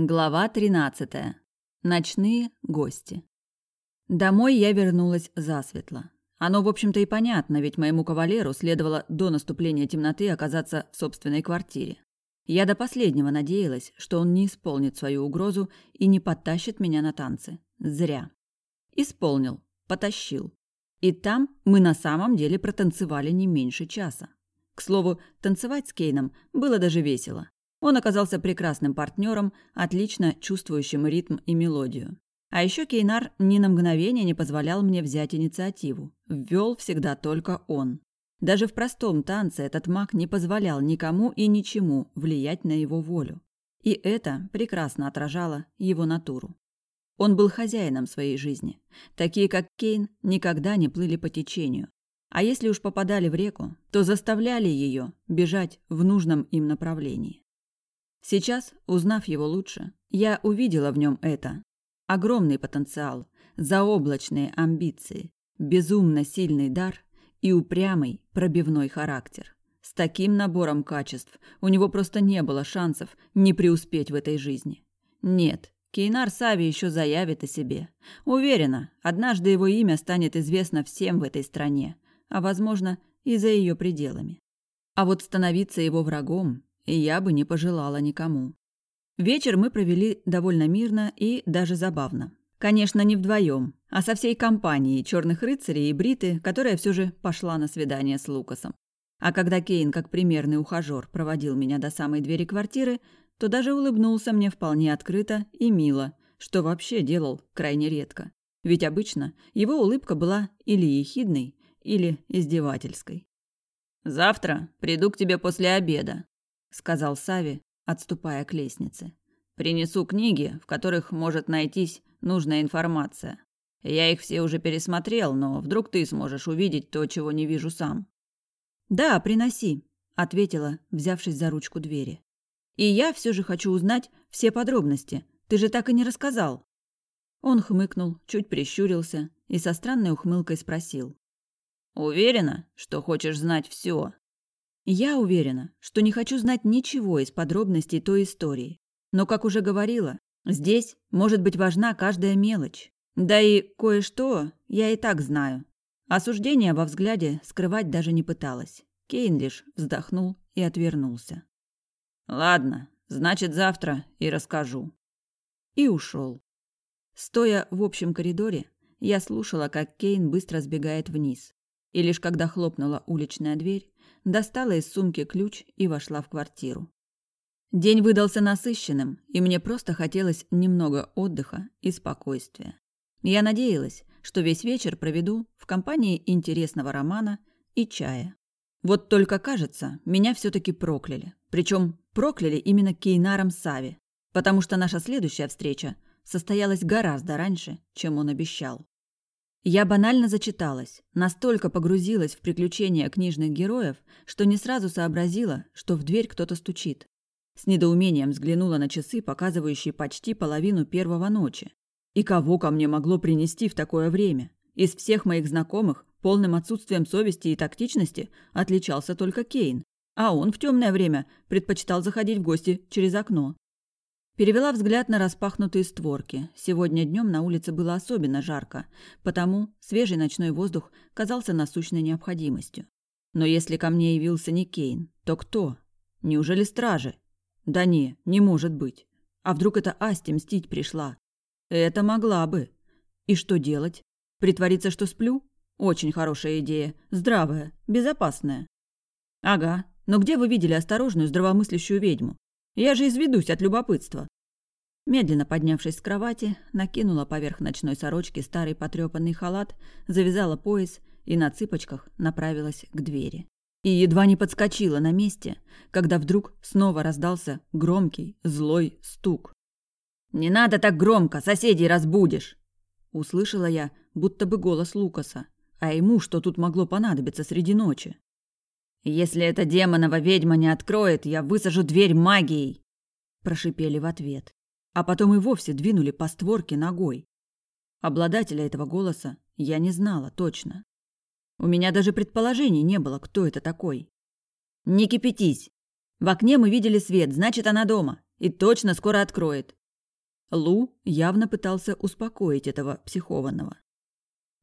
Глава 13. Ночные гости. Домой я вернулась засветло. Оно, в общем-то, и понятно, ведь моему кавалеру следовало до наступления темноты оказаться в собственной квартире. Я до последнего надеялась, что он не исполнит свою угрозу и не потащит меня на танцы. Зря. Исполнил. Потащил. И там мы на самом деле протанцевали не меньше часа. К слову, танцевать с Кейном было даже весело. Он оказался прекрасным партнером, отлично чувствующим ритм и мелодию. А еще Кейнар ни на мгновение не позволял мне взять инициативу. Ввел всегда только он. Даже в простом танце этот маг не позволял никому и ничему влиять на его волю. И это прекрасно отражало его натуру. Он был хозяином своей жизни. Такие, как Кейн, никогда не плыли по течению. А если уж попадали в реку, то заставляли ее бежать в нужном им направлении. Сейчас, узнав его лучше, я увидела в нем это. Огромный потенциал, заоблачные амбиции, безумно сильный дар и упрямый пробивной характер. С таким набором качеств у него просто не было шансов не преуспеть в этой жизни. Нет, Кейнар Сави еще заявит о себе. Уверена, однажды его имя станет известно всем в этой стране, а, возможно, и за ее пределами. А вот становиться его врагом и я бы не пожелала никому. Вечер мы провели довольно мирно и даже забавно. Конечно, не вдвоем, а со всей компанией черных рыцарей и Бриты, которая все же пошла на свидание с Лукасом. А когда Кейн, как примерный ухажер, проводил меня до самой двери квартиры, то даже улыбнулся мне вполне открыто и мило, что вообще делал крайне редко. Ведь обычно его улыбка была или ехидной, или издевательской. «Завтра приду к тебе после обеда», сказал Сави, отступая к лестнице. Принесу книги, в которых может найтись нужная информация. Я их все уже пересмотрел, но вдруг ты сможешь увидеть то, чего не вижу сам. Да, приноси, ответила, взявшись за ручку двери. И я все же хочу узнать все подробности. Ты же так и не рассказал. Он хмыкнул, чуть прищурился и со странной ухмылкой спросил: "Уверена, что хочешь знать все? Я уверена, что не хочу знать ничего из подробностей той истории. Но, как уже говорила, здесь может быть важна каждая мелочь. Да и кое-что я и так знаю. Осуждение во взгляде скрывать даже не пыталась. Кейн лишь вздохнул и отвернулся. «Ладно, значит, завтра и расскажу». И ушел. Стоя в общем коридоре, я слушала, как Кейн быстро сбегает вниз. И лишь когда хлопнула уличная дверь, достала из сумки ключ и вошла в квартиру. День выдался насыщенным, и мне просто хотелось немного отдыха и спокойствия. Я надеялась, что весь вечер проведу в компании интересного романа и чая. Вот только кажется, меня все-таки прокляли. Причем прокляли именно Кейнаром Сави, потому что наша следующая встреча состоялась гораздо раньше, чем он обещал. Я банально зачиталась, настолько погрузилась в приключения книжных героев, что не сразу сообразила, что в дверь кто-то стучит. С недоумением взглянула на часы, показывающие почти половину первого ночи. И кого ко мне могло принести в такое время? Из всех моих знакомых полным отсутствием совести и тактичности отличался только Кейн, а он в темное время предпочитал заходить в гости через окно. Перевела взгляд на распахнутые створки. Сегодня днем на улице было особенно жарко, потому свежий ночной воздух казался насущной необходимостью. Но если ко мне явился не Кейн, то кто? Неужели стражи? Да не, не может быть. А вдруг это Асти мстить пришла? Это могла бы. И что делать? Притвориться, что сплю? Очень хорошая идея. Здравая, безопасная. Ага, но где вы видели осторожную, здравомыслящую ведьму? Я же изведусь от любопытства. Медленно поднявшись с кровати, накинула поверх ночной сорочки старый потрепанный халат, завязала пояс и на цыпочках направилась к двери. И едва не подскочила на месте, когда вдруг снова раздался громкий, злой стук. «Не надо так громко, соседей разбудишь!» Услышала я, будто бы голос Лукаса. А ему что тут могло понадобиться среди ночи? «Если эта демонова ведьма не откроет, я высажу дверь магией!» Прошипели в ответ. А потом и вовсе двинули по створке ногой. Обладателя этого голоса я не знала точно. У меня даже предположений не было, кто это такой. «Не кипятись! В окне мы видели свет, значит, она дома. И точно скоро откроет. Лу явно пытался успокоить этого психованного.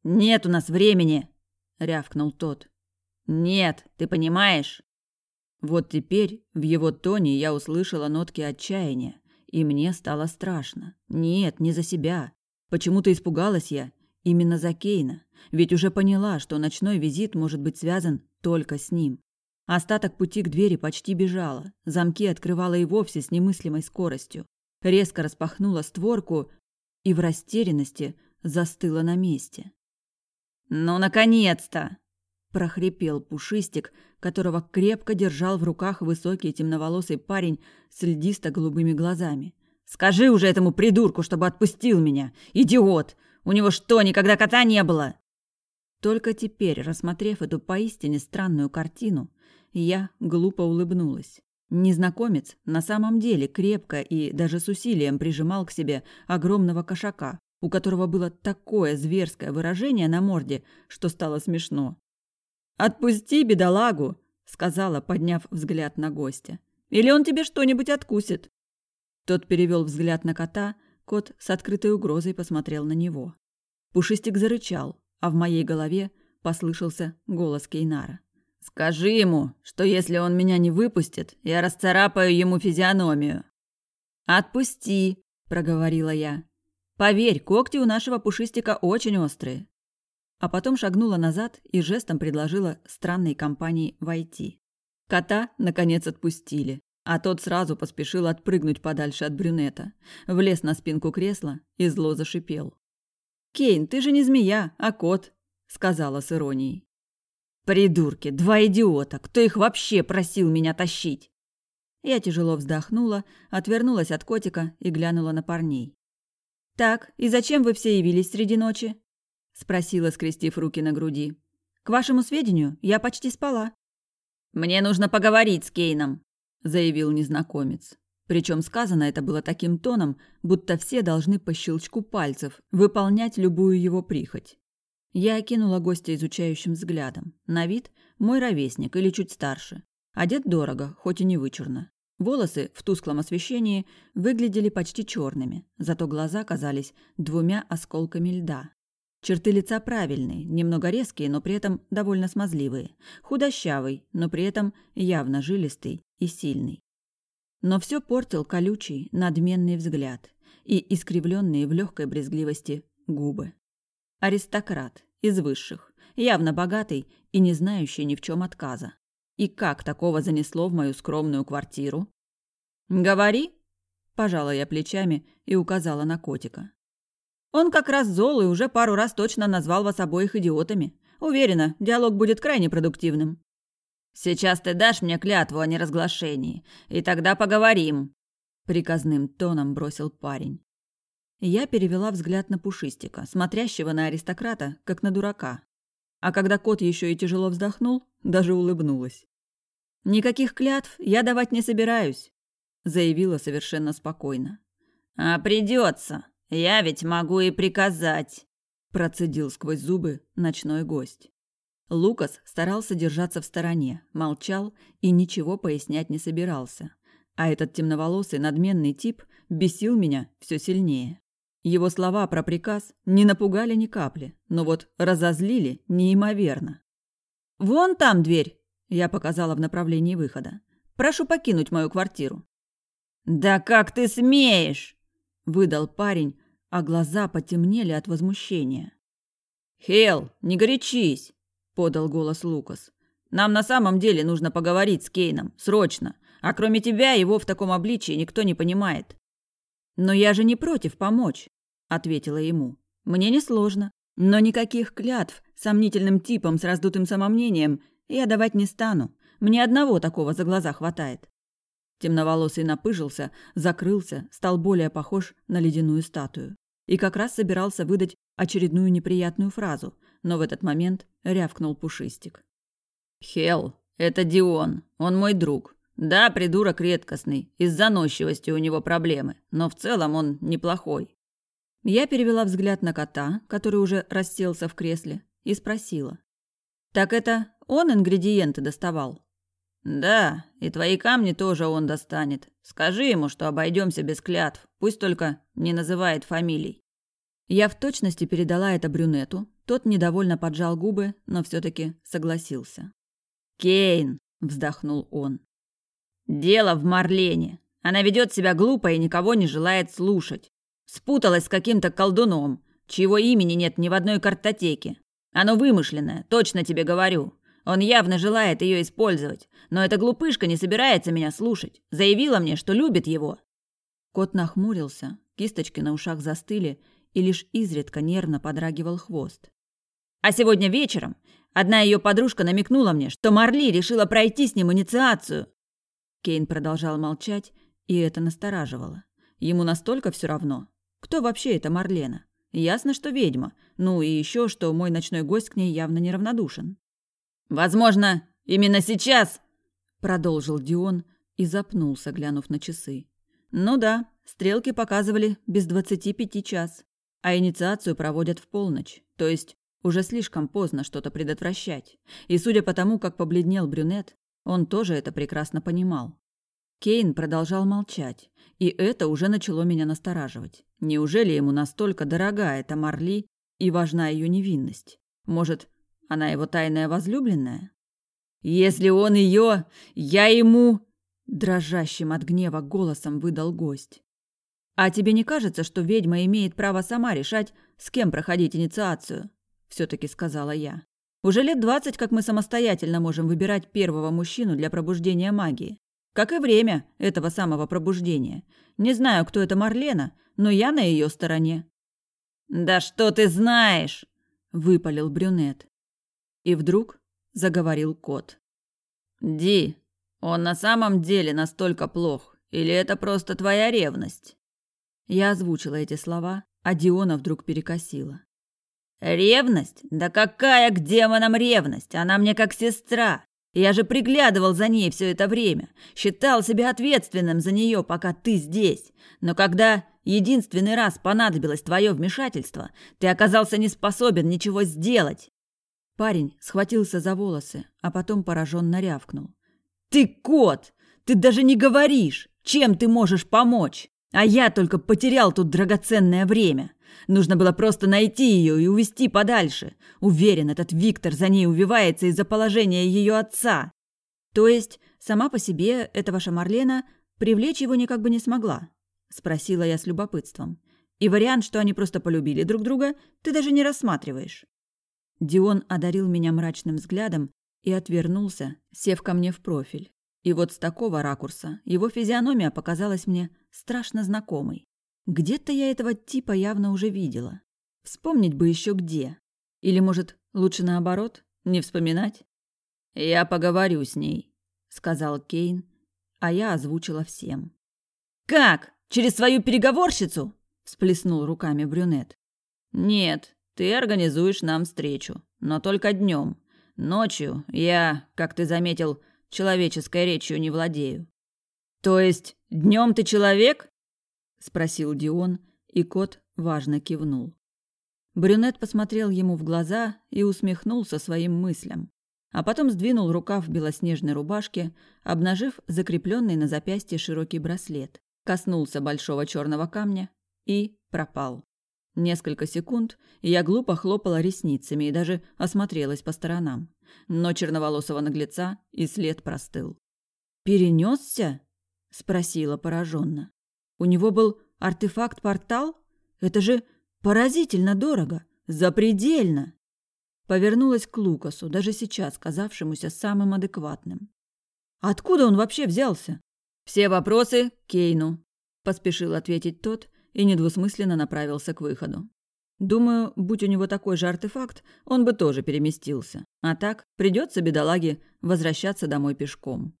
«Нет у нас времени!» — рявкнул тот. «Нет, ты понимаешь?» Вот теперь в его тоне я услышала нотки отчаяния, и мне стало страшно. Нет, не за себя. Почему-то испугалась я именно за Кейна, ведь уже поняла, что ночной визит может быть связан только с ним. Остаток пути к двери почти бежала, замки открывала и вовсе с немыслимой скоростью. Резко распахнула створку и в растерянности застыла на месте. «Ну, наконец-то!» – прохрипел Пушистик, которого крепко держал в руках высокий темноволосый парень с льдисто-голубыми глазами. «Скажи уже этому придурку, чтобы отпустил меня! Идиот! У него что, никогда кота не было?» Только теперь, рассмотрев эту поистине странную картину, я глупо улыбнулась. Незнакомец на самом деле крепко и даже с усилием прижимал к себе огромного кошака, у которого было такое зверское выражение на морде, что стало смешно. «Отпусти бедолагу!» — сказала, подняв взгляд на гостя. «Или он тебе что-нибудь откусит!» Тот перевел взгляд на кота, кот с открытой угрозой посмотрел на него. Пушистик зарычал, а в моей голове послышался голос Кейнара. «Скажи ему, что если он меня не выпустит, я расцарапаю ему физиономию». «Отпусти», — проговорила я. «Поверь, когти у нашего пушистика очень острые а потом шагнула назад и жестом предложила странной компании войти. Кота, наконец, отпустили, а тот сразу поспешил отпрыгнуть подальше от брюнета, влез на спинку кресла и зло зашипел. «Кейн, ты же не змея, а кот», — сказала с иронией. «Придурки, два идиота, кто их вообще просил меня тащить?» Я тяжело вздохнула, отвернулась от котика и глянула на парней. «Так, и зачем вы все явились среди ночи?» Спросила, скрестив руки на груди. К вашему сведению, я почти спала. Мне нужно поговорить с Кейном, заявил незнакомец. Причем сказано это было таким тоном, будто все должны по щелчку пальцев выполнять любую его прихоть. Я окинула гостя изучающим взглядом. На вид мой ровесник или чуть старше. Одет дорого, хоть и не вычурно. Волосы в тусклом освещении выглядели почти черными, зато глаза казались двумя осколками льда. Черты лица правильные, немного резкие, но при этом довольно смазливые. Худощавый, но при этом явно жилистый и сильный. Но все портил колючий, надменный взгляд и искривленные в легкой брезгливости губы. Аристократ, из высших, явно богатый и не знающий ни в чем отказа. И как такого занесло в мою скромную квартиру? «Говори!» – пожала я плечами и указала на котика. Он как раз зол и уже пару раз точно назвал вас обоих идиотами. Уверена, диалог будет крайне продуктивным. Сейчас ты дашь мне клятву о неразглашении, и тогда поговорим, приказным тоном бросил парень. Я перевела взгляд на Пушистика, смотрящего на аристократа, как на дурака. А когда кот еще и тяжело вздохнул, даже улыбнулась. «Никаких клятв я давать не собираюсь», — заявила совершенно спокойно. «А придется», «Я ведь могу и приказать», – процедил сквозь зубы ночной гость. Лукас старался держаться в стороне, молчал и ничего пояснять не собирался. А этот темноволосый надменный тип бесил меня все сильнее. Его слова про приказ не напугали ни капли, но вот разозлили неимоверно. «Вон там дверь!» – я показала в направлении выхода. «Прошу покинуть мою квартиру». «Да как ты смеешь!» Выдал парень, а глаза потемнели от возмущения. «Хел, не горячись!» – подал голос Лукас. «Нам на самом деле нужно поговорить с Кейном, срочно, а кроме тебя его в таком обличии никто не понимает». «Но я же не против помочь», – ответила ему. «Мне несложно, но никаких клятв сомнительным типом с раздутым самомнением я давать не стану. Мне одного такого за глаза хватает». Темноволосый напыжился, закрылся, стал более похож на ледяную статую. И как раз собирался выдать очередную неприятную фразу, но в этот момент рявкнул Пушистик. «Хел, это Дион, он мой друг. Да, придурок редкостный, из заносчивости у него проблемы, но в целом он неплохой». Я перевела взгляд на кота, который уже расселся в кресле, и спросила. «Так это он ингредиенты доставал?» Да, и твои камни тоже он достанет. Скажи ему, что обойдемся без клятв. Пусть только не называет фамилий. Я в точности передала это брюнету. Тот недовольно поджал губы, но все таки согласился. Кейн, вздохнул он. Дело в Марлене. Она ведет себя глупо и никого не желает слушать. Спуталась с каким-то колдуном, чьего имени нет ни в одной картотеке. Оно вымышленное, точно тебе говорю. Он явно желает ее использовать, но эта глупышка не собирается меня слушать. Заявила мне, что любит его. Кот нахмурился, кисточки на ушах застыли, и лишь изредка нервно подрагивал хвост. А сегодня вечером одна ее подружка намекнула мне, что Марли решила пройти с ним инициацию. Кейн продолжал молчать, и это настораживало. Ему настолько все равно. Кто вообще эта Марлена? Ясно, что ведьма. Ну и еще, что мой ночной гость к ней явно неравнодушен. Возможно, именно сейчас, продолжил Дион и запнулся, глянув на часы. Ну да, стрелки показывали без двадцати пяти час, а инициацию проводят в полночь, то есть уже слишком поздно что-то предотвращать. И судя по тому, как побледнел брюнет, он тоже это прекрасно понимал. Кейн продолжал молчать, и это уже начало меня настораживать. Неужели ему настолько дорога эта Марли и важна ее невинность? Может, она его тайная возлюбленная? Если он ее, я ему... Дрожащим от гнева голосом выдал гость. А тебе не кажется, что ведьма имеет право сама решать, с кем проходить инициацию? Все-таки сказала я. Уже лет двадцать, как мы самостоятельно можем выбирать первого мужчину для пробуждения магии. Как и время этого самого пробуждения. Не знаю, кто это Марлена, но я на ее стороне. «Да что ты знаешь?» – выпалил брюнет. И вдруг заговорил кот. «Ди, он на самом деле настолько плох? Или это просто твоя ревность?» Я озвучила эти слова, а Диона вдруг перекосила. «Ревность? Да какая к демонам ревность? Она мне как сестра. Я же приглядывал за ней все это время, считал себя ответственным за нее, пока ты здесь. Но когда единственный раз понадобилось твое вмешательство, ты оказался не способен ничего сделать. Парень схватился за волосы, а потом пораженно рявкнул. «Ты кот! Ты даже не говоришь, чем ты можешь помочь! А я только потерял тут драгоценное время. Нужно было просто найти ее и увести подальше. Уверен, этот Виктор за ней увивается из-за положения ее отца. То есть, сама по себе эта ваша Марлена привлечь его никак бы не смогла?» Спросила я с любопытством. «И вариант, что они просто полюбили друг друга, ты даже не рассматриваешь». Дион одарил меня мрачным взглядом и отвернулся, сев ко мне в профиль. И вот с такого ракурса его физиономия показалась мне страшно знакомой. Где-то я этого типа явно уже видела. Вспомнить бы еще где. Или, может, лучше наоборот, не вспоминать? «Я поговорю с ней», — сказал Кейн, а я озвучила всем. «Как? Через свою переговорщицу?» — всплеснул руками брюнет. «Нет, ты организуешь нам встречу, но только днем. Ночью я, как ты заметил, человеческой речью не владею. То есть днем ты человек? спросил Дион, и кот важно кивнул. Брюнет посмотрел ему в глаза и усмехнулся своим мыслям, а потом сдвинул рукав белоснежной рубашки, обнажив закрепленный на запястье широкий браслет, коснулся большого черного камня и пропал. Несколько секунд я глупо хлопала ресницами и даже осмотрелась по сторонам. Но черноволосого наглеца и след простыл. «Перенесся?» – спросила пораженно. «У него был артефакт-портал? Это же поразительно дорого, запредельно!» Повернулась к Лукасу, даже сейчас казавшемуся самым адекватным. «Откуда он вообще взялся?» «Все вопросы Кейну», – поспешил ответить тот и недвусмысленно направился к выходу. Думаю, будь у него такой же артефакт, он бы тоже переместился. А так придется бедолаге возвращаться домой пешком.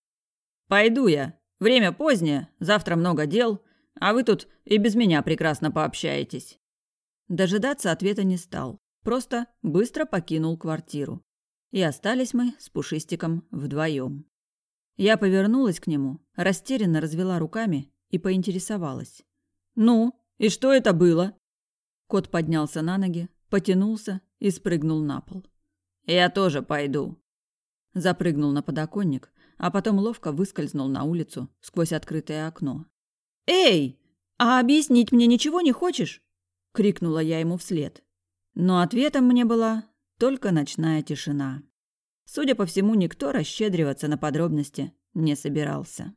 «Пойду я. Время позднее, завтра много дел, а вы тут и без меня прекрасно пообщаетесь». Дожидаться ответа не стал, просто быстро покинул квартиру. И остались мы с Пушистиком вдвоем. Я повернулась к нему, растерянно развела руками и поинтересовалась. «Ну, и что это было? Кот поднялся на ноги, потянулся и спрыгнул на пол. Я тоже пойду. Запрыгнул на подоконник, а потом ловко выскользнул на улицу сквозь открытое окно. «Эй, а объяснить мне ничего не хочешь?» — крикнула я ему вслед. Но ответом мне была только ночная тишина. Судя по всему, никто расщедриваться на подробности не собирался.